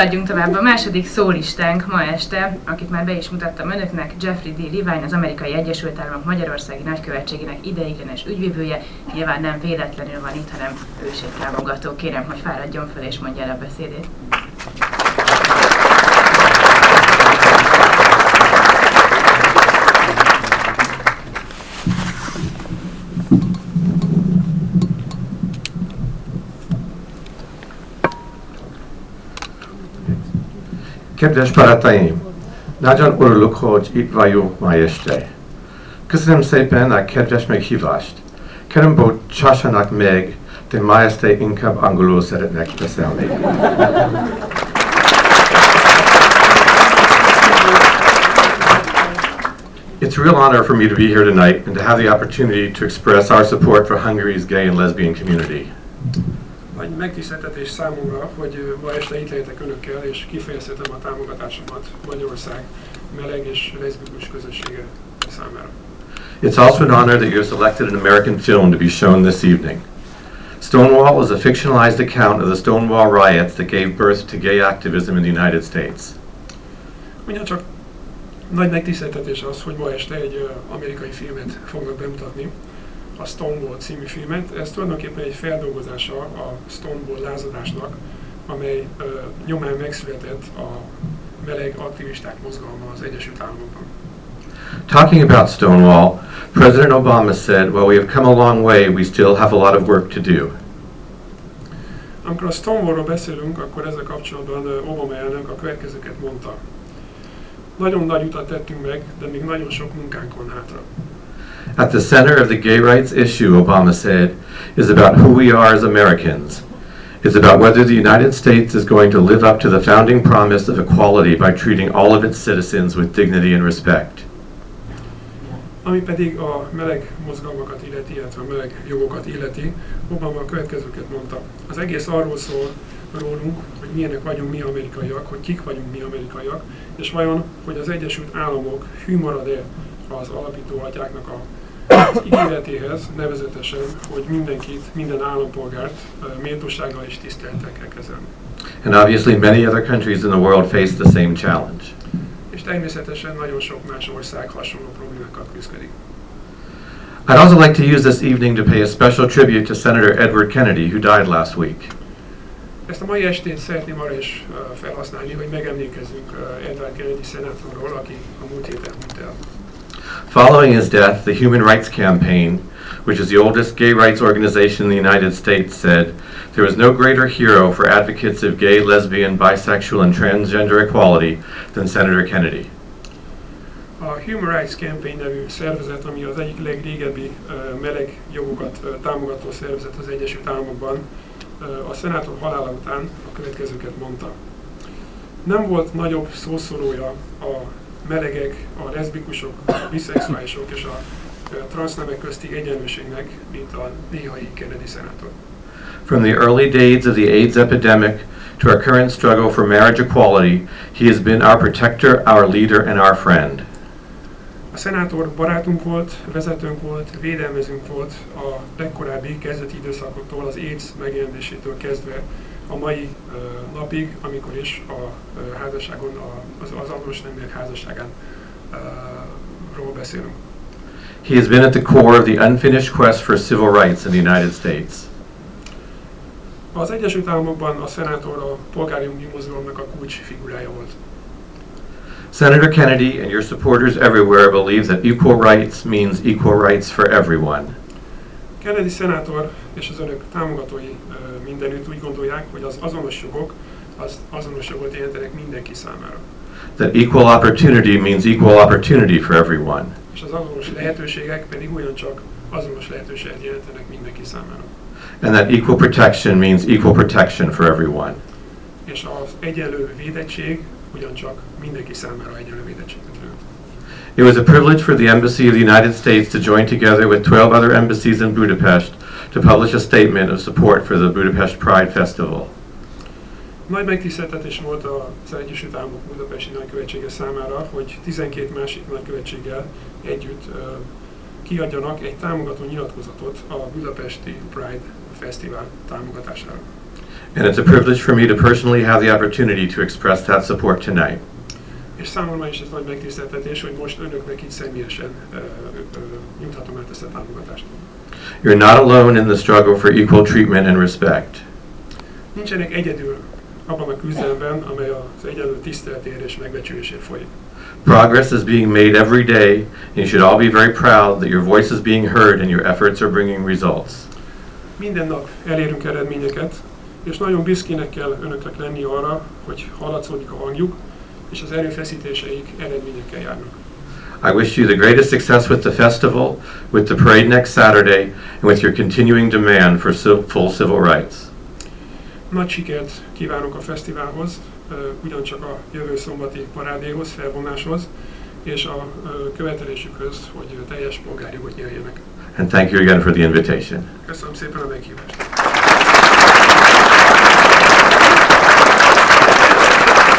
Adjunk tovább a második szólistánk ma este, akit már be is mutattam önöknek, Jeffrey D. Levine, az Amerikai Egyesült Államok Magyarországi Nagykövetségének ideiglenes ügyvívője. Nyilván nem véletlenül van itt, hanem őségtámogató. Kérem, hogy fáradjon fel és mondja el a beszédét. Barátaim! Nagyon örülök, hogy itt vagyok ma este. Köszönöm szépen a meghívást. Kérem, bocsássanak meg, de ma este inkább angolul szeretnék beszélni. It's a real honor for me to be here tonight and to have the opportunity to express our support for Hungary's gay and lesbian community. Nagy megtiszteltetés számomra, hogy ma este itt lehetek önökkel, és kifejezhetem a támogatásomat Magyarország meleg és leszbikus közössége számára. It's also an honor that you selected an American film to be shown this evening. Stonewall is a fictionalized account of the Stonewall riots that gave birth to gay activism in the United States. Ugyan csak nagy megtiszteltetés az, hogy ma este egy amerikai filmet fognak bemutatni, a Stonewall című filmet. Ez tulajdonképpen egy feldolgozása a Stonewall lázadásnak, amely uh, nyomán megszületett a meleg aktivisták mozgalma az Egyesült Államokban. Talking about Stonewall, President Obama said, Well, we have come a long way, we still have a lot of work to do. Amikor a Stonewallról beszélünk, akkor ezzel kapcsolatban Obama elnök a következőket mondta. Nagyon nagy utat tettünk meg, de még nagyon sok munkánk van hátra. At the center of the gay rights issue, Obama said, is about who we are as Americans. It's about whether the United States is going to live up to the founding promise of equality by treating all of its citizens with dignity and respect. Ami pedig a meleg mozgalmakat illeti, illetve a meleg jogokat illeti, Obama a következőket mondta. Az egész arról szól rólunk, hogy milyenek vagyunk mi amerikaiak, hogy kik vagyunk mi amerikaiak, és vajon, hogy az Egyesült Államok hű marad-e az alapító atyáknak a az ígéretéhez, nevezetesen, hogy mindenkit, minden állampolgárt méltósággal és tiszteltek kell kezelni. And obviously, many other countries in the world face the same challenge. És természetesen nagyon sok más ország hasonló problémákat küzdik. I'd also like to use this evening to pay a special tribute to Senator Edward Kennedy, who died last week. Ezt a mai estét szeretném arra is felhasználni, hogy megemlékezzünk Edward Kennedy szenátorról, aki a múlt héten hunyt el. Following his death, the Human Rights Campaign, which is the oldest gay rights organization in the United States, said there was no greater hero for advocates of gay, lesbian, bisexual, and transgender equality than Senator Kennedy. A Human Rights Campaign nevű szervezet, ami az egyik legrégebbi uh, meleg jogokat uh, támogató szervezet az Egyesült Államokban, uh, a szenátor halála után a következőket mondta. Nem volt nagyobb szószólója a melegek, a leszbikusok, a biszexuálisok és a transznemek közti egyenlőségnek, mint a néhai Kennedy szenátor. From the early days of the AIDS epidemic to our current struggle for marriage equality, he has been our protector, our leader, and our friend. A szenátor barátunk volt, vezetőnk volt, védelmezünk volt a legkorábbi kezdeti időszakoktól, az AIDS megjelenésétől kezdve a mai napig, amikor is a házasságon, a, az, az azonos neműek házasságán ról beszélünk. He has been at the core of the unfinished quest for civil rights in the United States. Az Egyesült Államokban a szenátor a polgári jogi mozgalomnak a kulcs figurája volt. Senator Kennedy and your supporters everywhere believe that equal rights means equal rights for everyone. Kennedy szenátor és az önök támogatói mindenütt úgy gondolják, hogy az azonos jogok az azonos jogot jelentenek mindenki számára. That equal opportunity means equal opportunity for everyone. És az azonos lehetőségek pedig ugyancsak azonos lehetőséget jelentenek mindenki számára. And that equal protection means equal protection for everyone. És az egyenlő védettség ugyancsak mindenki számára egyenlő védettséget jelent. It was a privilege for the Embassy of the United States to join together with 12 other embassies in Budapest to publish a statement of support for the Budapest Pride Festival. Nagy megtiszteltetés volt az Egyesült Államok Budapesti Nagykövetsége számára, hogy 12 másik nagykövetséggel együtt uh, kiadjanak egy támogató nyilatkozatot a Budapesti Pride Festival támogatására. And it's a privilege for me to personally have the opportunity to express that support tonight. És számomra is ez nagy megtiszteltetés, hogy most önöknek így személyesen ö, nyújthatom át ezt a támogatást. You're not alone in the struggle for equal treatment and respect. Nincsenek egyedül abban a küzdelemben, amely az egyenlő tiszteletért és megbecsülésért folyik. Progress is being made every day, and you should all be very proud that your voice is being heard and your efforts are bringing results. Minden nap elérünk eredményeket, és nagyon büszkének kell önöknek lenni arra, hogy hallatszódik a hangjuk, és az erőfeszítéseik eredményekkel járnak. I wish you the greatest success with the festival, with the parade next Saturday, and with your continuing demand for full civil rights. Nagy sikert kívánok a fesztiválhoz, ö, ugyancsak a jövő szombati parádéhoz, felvonáshoz, és a ö, követelésükhöz, hogy teljes polgárjogot nyerjenek. And thank you again for the invitation. Köszönöm szépen a meghívást!